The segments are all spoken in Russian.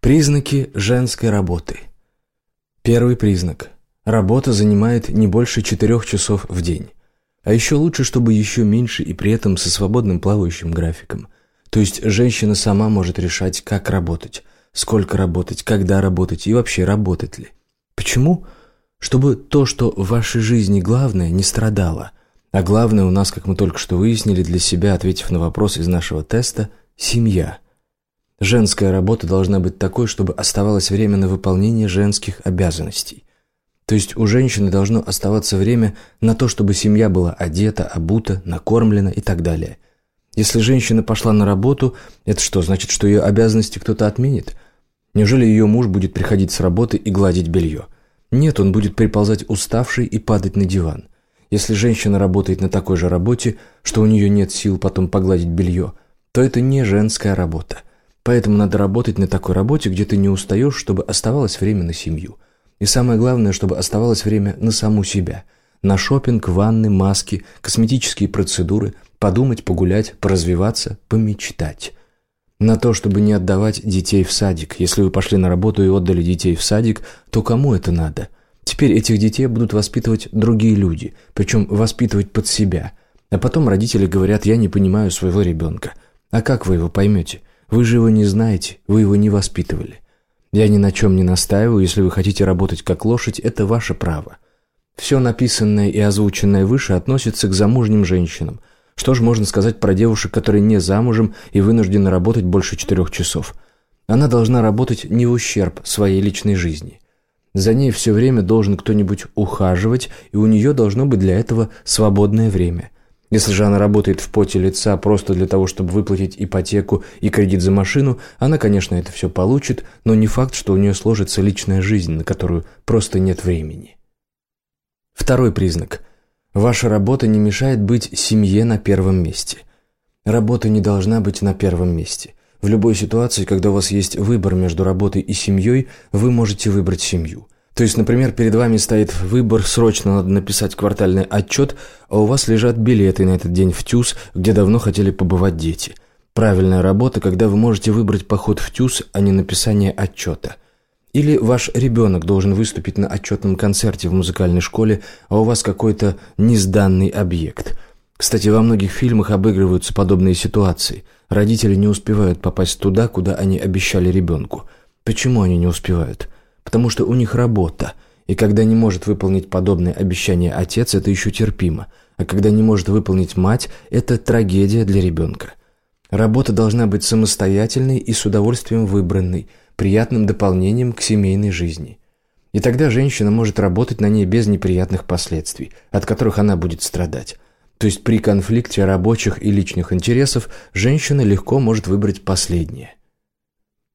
Признаки женской работы. Первый признак. Работа занимает не больше четырех часов в день. А еще лучше, чтобы еще меньше и при этом со свободным плавающим графиком. То есть женщина сама может решать, как работать, сколько работать, когда работать и вообще работать ли. Почему? Чтобы то, что в вашей жизни главное, не страдало. А главное у нас, как мы только что выяснили для себя, ответив на вопрос из нашего теста, семья – Женская работа должна быть такой, чтобы оставалось время на выполнение женских обязанностей. То есть у женщины должно оставаться время на то, чтобы семья была одета, обута, накормлена и так далее. Если женщина пошла на работу, это что, значит, что ее обязанности кто-то отменит? Неужели ее муж будет приходить с работы и гладить белье? Нет, он будет приползать уставший и падать на диван. Если женщина работает на такой же работе, что у нее нет сил потом погладить белье, то это не женская работа – Поэтому надо работать на такой работе, где ты не устаешь, чтобы оставалось время на семью. И самое главное, чтобы оставалось время на саму себя. На шопинг, ванны, маски, косметические процедуры, подумать, погулять, поразвиваться, помечтать. На то, чтобы не отдавать детей в садик. Если вы пошли на работу и отдали детей в садик, то кому это надо? Теперь этих детей будут воспитывать другие люди, причем воспитывать под себя. А потом родители говорят, я не понимаю своего ребенка. А как вы его поймете? Вы же его не знаете, вы его не воспитывали. Я ни на чем не настаиваю, если вы хотите работать как лошадь, это ваше право. Все написанное и озвученное выше относится к замужним женщинам. Что же можно сказать про девушек, которые не замужем и вынуждены работать больше четырех часов? Она должна работать не в ущерб своей личной жизни. За ней все время должен кто-нибудь ухаживать, и у нее должно быть для этого свободное время – если же она работает в поте лица просто для того, чтобы выплатить ипотеку и кредит за машину, она, конечно, это все получит, но не факт, что у нее сложится личная жизнь, на которую просто нет времени. Второй признак. Ваша работа не мешает быть семье на первом месте. Работа не должна быть на первом месте. В любой ситуации, когда у вас есть выбор между работой и семьей, вы можете выбрать семью. То есть, например, перед вами стоит выбор, срочно надо написать квартальный отчет, а у вас лежат билеты на этот день в ТЮЗ, где давно хотели побывать дети. Правильная работа, когда вы можете выбрать поход в ТЮЗ, а не написание отчета. Или ваш ребенок должен выступить на отчетном концерте в музыкальной школе, а у вас какой-то несданный объект. Кстати, во многих фильмах обыгрываются подобные ситуации. Родители не успевают попасть туда, куда они обещали ребенку. Почему они не успевают? Потому что у них работа, и когда не может выполнить подобное обещание отец, это еще терпимо, а когда не может выполнить мать, это трагедия для ребенка. Работа должна быть самостоятельной и с удовольствием выбранной, приятным дополнением к семейной жизни. И тогда женщина может работать на ней без неприятных последствий, от которых она будет страдать. То есть при конфликте рабочих и личных интересов женщина легко может выбрать последнее.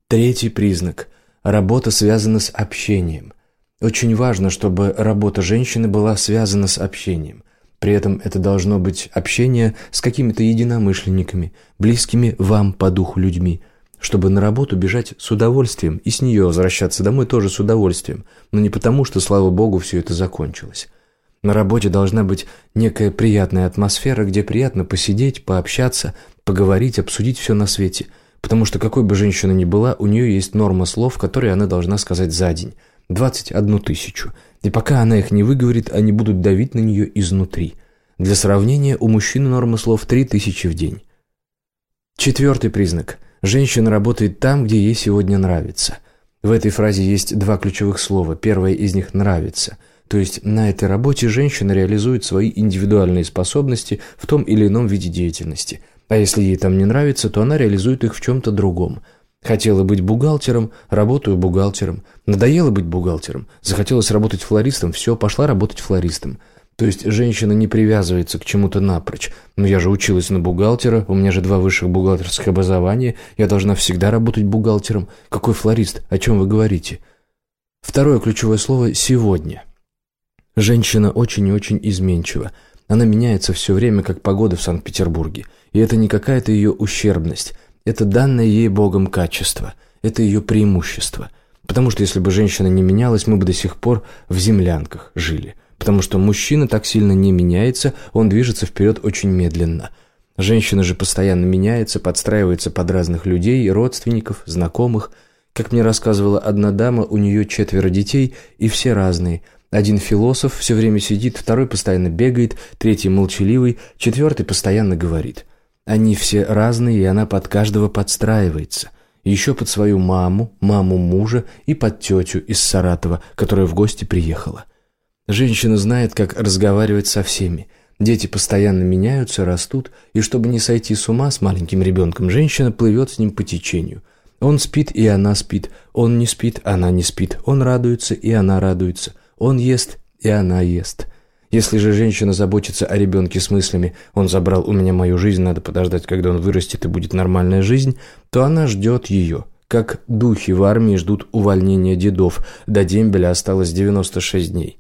Третий признак. Работа связана с общением. Очень важно, чтобы работа женщины была связана с общением. При этом это должно быть общение с какими-то единомышленниками, близкими вам по духу людьми, чтобы на работу бежать с удовольствием и с нее возвращаться домой тоже с удовольствием, но не потому, что, слава богу, все это закончилось. На работе должна быть некая приятная атмосфера, где приятно посидеть, пообщаться, поговорить, обсудить все на свете – Потому что какой бы женщина ни была, у нее есть норма слов, которые она должна сказать за день. 21 тысячу. И пока она их не выговорит, они будут давить на нее изнутри. Для сравнения, у мужчины норма слов 3000 в день. Четвертый признак. Женщина работает там, где ей сегодня нравится. В этой фразе есть два ключевых слова. Первое из них «нравится». То есть на этой работе женщина реализует свои индивидуальные способности в том или ином виде деятельности – а если ей там не нравится, то она реализует их в чем-то другом. Хотела быть бухгалтером, работаю бухгалтером. Надоело быть бухгалтером, захотелось работать флористом, все, пошла работать флористом. То есть женщина не привязывается к чему-то напрочь. Но я же училась на бухгалтера, у меня же два высших бухгалтерских образования, я должна всегда работать бухгалтером. Какой флорист? О чем вы говорите? Второе ключевое слово «сегодня». Женщина очень и очень изменчива. Она меняется все время, как погода в Санкт-Петербурге. И это не какая-то ее ущербность. Это данное ей Богом качество. Это ее преимущество. Потому что если бы женщина не менялась, мы бы до сих пор в землянках жили. Потому что мужчина так сильно не меняется, он движется вперед очень медленно. Женщина же постоянно меняется, подстраивается под разных людей, родственников, знакомых. Как мне рассказывала одна дама, у нее четверо детей, и все разные. Один философ все время сидит, второй постоянно бегает, третий молчаливый, четвертый постоянно говорит. Они все разные, и она под каждого подстраивается. Еще под свою маму, маму мужа и под тетю из Саратова, которая в гости приехала. Женщина знает, как разговаривать со всеми. Дети постоянно меняются, растут, и чтобы не сойти с ума с маленьким ребенком, женщина плывет с ним по течению. Он спит, и она спит. Он не спит, она не спит. Он радуется, и она радуется. Он ест, и она ест. Если же женщина заботится о ребенке с мыслями «он забрал у меня мою жизнь, надо подождать, когда он вырастет и будет нормальная жизнь», то она ждет ее. Как духи в армии ждут увольнения дедов, до дембеля осталось 96 дней.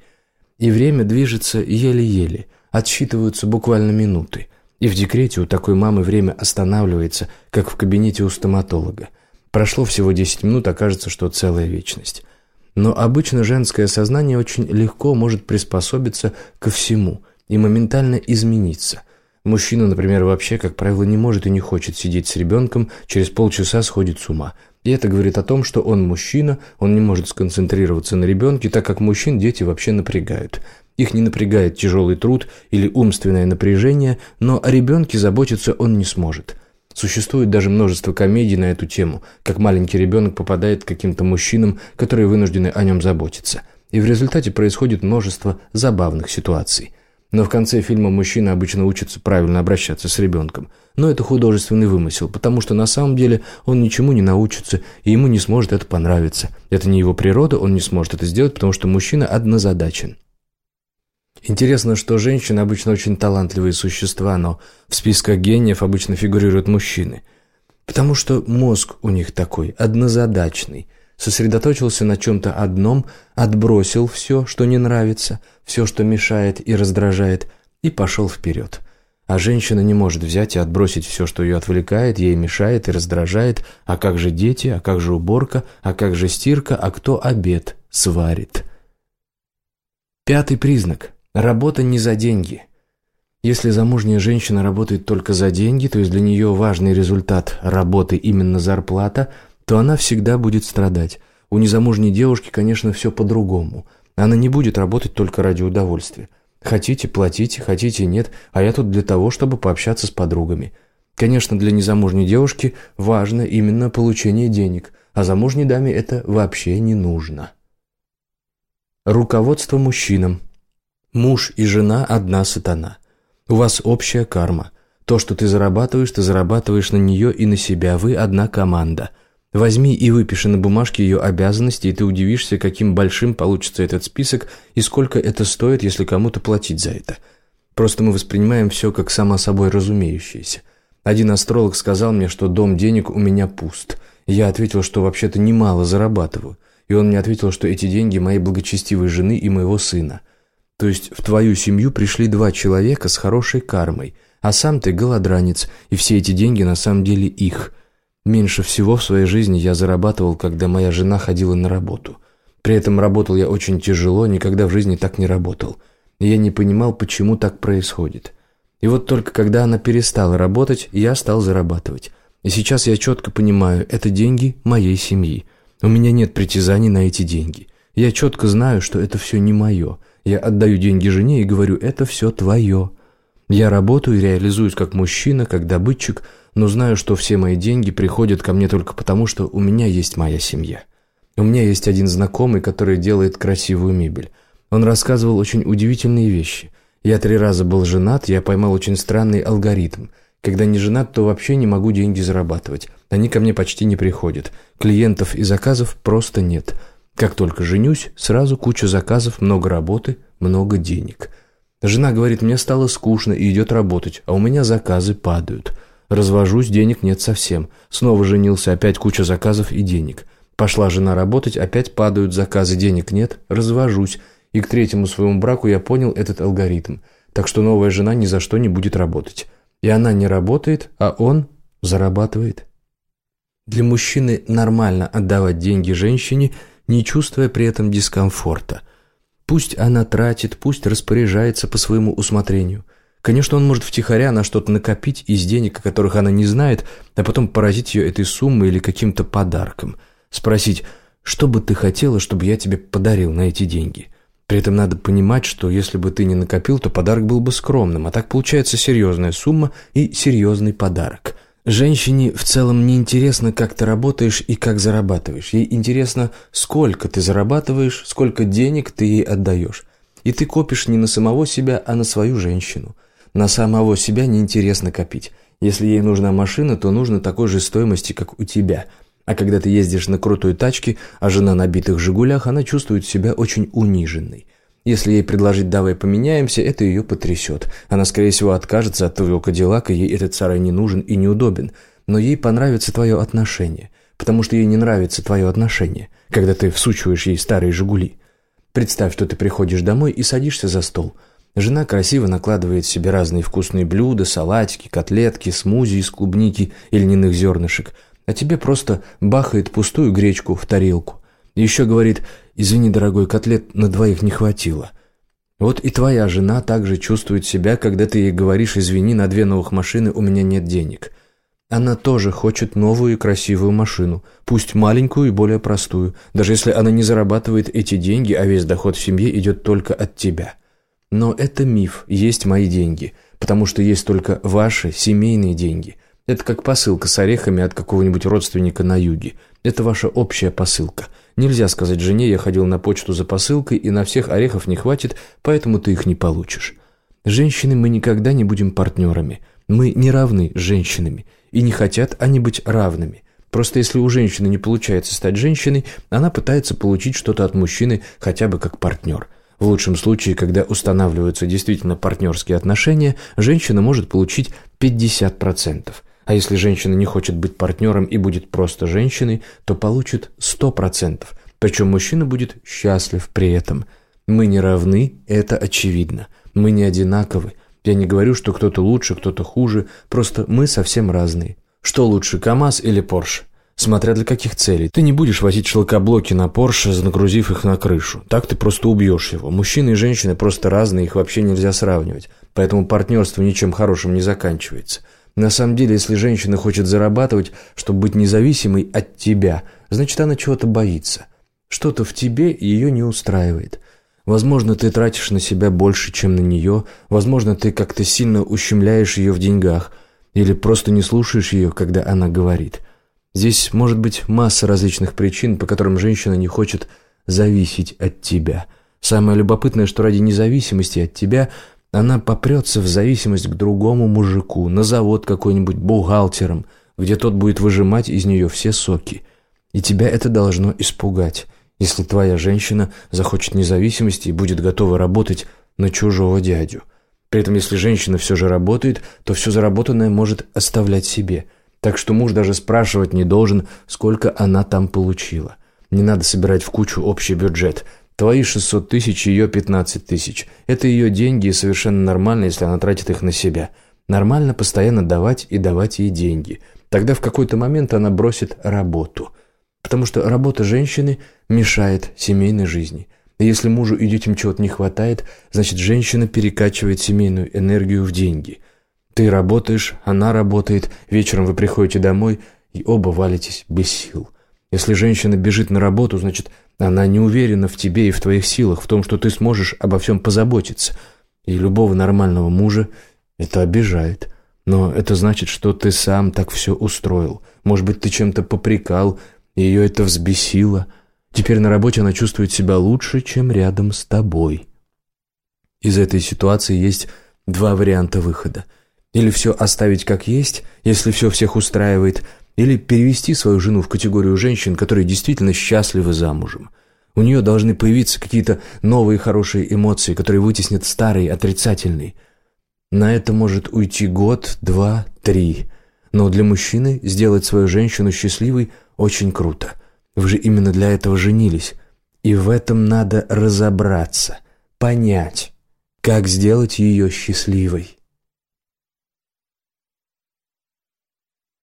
И время движется еле-еле, отсчитываются буквально минуты. И в декрете у такой мамы время останавливается, как в кабинете у стоматолога. Прошло всего 10 минут, окажется, что целая вечность. Но обычно женское сознание очень легко может приспособиться ко всему и моментально измениться. Мужчина, например, вообще, как правило, не может и не хочет сидеть с ребенком, через полчаса сходит с ума. И это говорит о том, что он мужчина, он не может сконцентрироваться на ребенке, так как мужчин дети вообще напрягают. Их не напрягает тяжелый труд или умственное напряжение, но о ребенке заботиться он не сможет – Существует даже множество комедий на эту тему, как маленький ребенок попадает к каким-то мужчинам, которые вынуждены о нем заботиться. И в результате происходит множество забавных ситуаций. Но в конце фильма мужчина обычно учится правильно обращаться с ребенком. Но это художественный вымысел, потому что на самом деле он ничему не научится, и ему не сможет это понравиться. Это не его природа, он не сможет это сделать, потому что мужчина однозадачен. Интересно, что женщины обычно очень талантливые существа, но в списках гениев обычно фигурируют мужчины. Потому что мозг у них такой, однозадачный. Сосредоточился на чем-то одном, отбросил все, что не нравится, все, что мешает и раздражает, и пошел вперед. А женщина не может взять и отбросить все, что ее отвлекает, ей мешает и раздражает. А как же дети, а как же уборка, а как же стирка, а кто обед сварит? Пятый признак – Работа не за деньги. Если замужняя женщина работает только за деньги, то есть для нее важный результат работы именно зарплата, то она всегда будет страдать. У незамужней девушки, конечно, все по-другому. Она не будет работать только ради удовольствия. Хотите – платите, хотите – нет, а я тут для того, чтобы пообщаться с подругами. Конечно, для незамужней девушки важно именно получение денег, а замужней даме это вообще не нужно. Руководство мужчинам – Муж и жена – одна сатана. У вас общая карма. То, что ты зарабатываешь, ты зарабатываешь на нее и на себя. Вы одна команда. Возьми и выпиши на бумажке ее обязанности, и ты удивишься, каким большим получится этот список и сколько это стоит, если кому-то платить за это. Просто мы воспринимаем все как само собой разумеющееся. Один астролог сказал мне, что дом денег у меня пуст. Я ответил, что вообще-то немало зарабатываю. И он мне ответил, что эти деньги моей благочестивой жены и моего сына – то есть в твою семью пришли два человека с хорошей кармой, а сам ты голодранец, и все эти деньги на самом деле их. Меньше всего в своей жизни я зарабатывал, когда моя жена ходила на работу. При этом работал я очень тяжело, никогда в жизни так не работал. И я не понимал, почему так происходит. И вот только когда она перестала работать, я стал зарабатывать. И сейчас я четко понимаю, это деньги моей семьи. У меня нет притязаний на эти деньги. Я четко знаю, что это все не мое – я отдаю деньги жене и говорю, это все твое. Я работаю и реализуюсь как мужчина, как добытчик, но знаю, что все мои деньги приходят ко мне только потому, что у меня есть моя семья. У меня есть один знакомый, который делает красивую мебель. Он рассказывал очень удивительные вещи. Я три раза был женат, я поймал очень странный алгоритм. Когда не женат, то вообще не могу деньги зарабатывать. Они ко мне почти не приходят. Клиентов и заказов просто нет. Как только женюсь, сразу куча заказов, много работы, много денег. Жена говорит, мне стало скучно и идет работать, а у меня заказы падают. Развожусь, денег нет совсем. Снова женился, опять куча заказов и денег. Пошла жена работать, опять падают заказы, денег нет, развожусь. И к третьему своему браку я понял этот алгоритм. Так что новая жена ни за что не будет работать. И она не работает, а он зарабатывает. Для мужчины нормально отдавать деньги женщине – не чувствуя при этом дискомфорта. Пусть она тратит, пусть распоряжается по своему усмотрению. Конечно, он может втихаря на что-то накопить из денег, о которых она не знает, а потом поразить ее этой суммой или каким-то подарком. Спросить, что бы ты хотела, чтобы я тебе подарил на эти деньги? При этом надо понимать, что если бы ты не накопил, то подарок был бы скромным, а так получается серьезная сумма и серьезный подарок. Женщине в целом не интересно, как ты работаешь и как зарабатываешь. Ей интересно, сколько ты зарабатываешь, сколько денег ты ей отдаешь. И ты копишь не на самого себя, а на свою женщину. На самого себя неинтересно копить. Если ей нужна машина, то нужно такой же стоимости, как у тебя. А когда ты ездишь на крутой тачке, а жена на битых «Жигулях», она чувствует себя очень униженной. Если ей предложить «давай поменяемся», это ее потрясет. Она, скорее всего, откажется от твоего кадиллака, ей этот сарай не нужен и неудобен. Но ей понравится твое отношение, потому что ей не нравится твое отношение, когда ты всучиваешь ей старые «Жигули». Представь, что ты приходишь домой и садишься за стол. Жена красиво накладывает себе разные вкусные блюда, салатики, котлетки, смузи из клубники и льняных зернышек, а тебе просто бахает пустую гречку в тарелку. Еще говорит «Извини, дорогой, котлет на двоих не хватило». Вот и твоя жена также чувствует себя, когда ты ей говоришь «Извини, на две новых машины у меня нет денег». Она тоже хочет новую и красивую машину, пусть маленькую и более простую, даже если она не зарабатывает эти деньги, а весь доход в семье идет только от тебя. Но это миф, есть мои деньги, потому что есть только ваши семейные деньги. Это как посылка с орехами от какого-нибудь родственника на юге. Это ваша общая посылка – Нельзя сказать жене, я ходил на почту за посылкой, и на всех орехов не хватит, поэтому ты их не получишь. Женщины мы никогда не будем партнерами. Мы не равны с женщинами, и не хотят они быть равными. Просто если у женщины не получается стать женщиной, она пытается получить что-то от мужчины хотя бы как партнер. В лучшем случае, когда устанавливаются действительно партнерские отношения, женщина может получить 50%. А если женщина не хочет быть партнером и будет просто женщиной, то получит 100%. Причем мужчина будет счастлив при этом. Мы не равны, это очевидно. Мы не одинаковы. Я не говорю, что кто-то лучше, кто-то хуже, просто мы совсем разные. Что лучше, КАМАЗ или Порш? Смотря для каких целей. Ты не будешь возить шлакоблоки на Порше, нагрузив их на крышу. Так ты просто убьешь его. Мужчины и женщины просто разные, их вообще нельзя сравнивать. Поэтому партнерство ничем хорошим не заканчивается. На самом деле, если женщина хочет зарабатывать, чтобы быть независимой от тебя, значит, она чего-то боится. Что-то в тебе ее не устраивает. Возможно, ты тратишь на себя больше, чем на нее. Возможно, ты как-то сильно ущемляешь ее в деньгах. Или просто не слушаешь ее, когда она говорит. Здесь может быть масса различных причин, по которым женщина не хочет зависеть от тебя. Самое любопытное, что ради независимости от тебя – она попрется в зависимость к другому мужику, на завод какой-нибудь бухгалтером, где тот будет выжимать из нее все соки. И тебя это должно испугать, если твоя женщина захочет независимости и будет готова работать на чужого дядю. При этом, если женщина все же работает, то все заработанное может оставлять себе. Так что муж даже спрашивать не должен, сколько она там получила. Не надо собирать в кучу общий бюджет – Твои 600 тысяч, ее 15 тысяч. Это ее деньги, и совершенно нормально, если она тратит их на себя. Нормально постоянно давать и давать ей деньги. Тогда в какой-то момент она бросит работу. Потому что работа женщины мешает семейной жизни. И если мужу и детям чего-то не хватает, значит женщина перекачивает семейную энергию в деньги. Ты работаешь, она работает, вечером вы приходите домой и оба валитесь без сил. Если женщина бежит на работу, значит она не уверена в тебе и в твоих силах, в том, что ты сможешь обо всем позаботиться. И любого нормального мужа это обижает. Но это значит, что ты сам так все устроил. Может быть, ты чем-то попрекал, и ее это взбесило. Теперь на работе она чувствует себя лучше, чем рядом с тобой. Из этой ситуации есть два варианта выхода. Или все оставить как есть, если все всех устраивает – или перевести свою жену в категорию женщин, которые действительно счастливы замужем. У нее должны появиться какие-то новые хорошие эмоции, которые вытеснят старые, отрицательные. На это может уйти год, два, три. Но для мужчины сделать свою женщину счастливой очень круто. Вы же именно для этого женились. И в этом надо разобраться, понять, как сделать ее счастливой.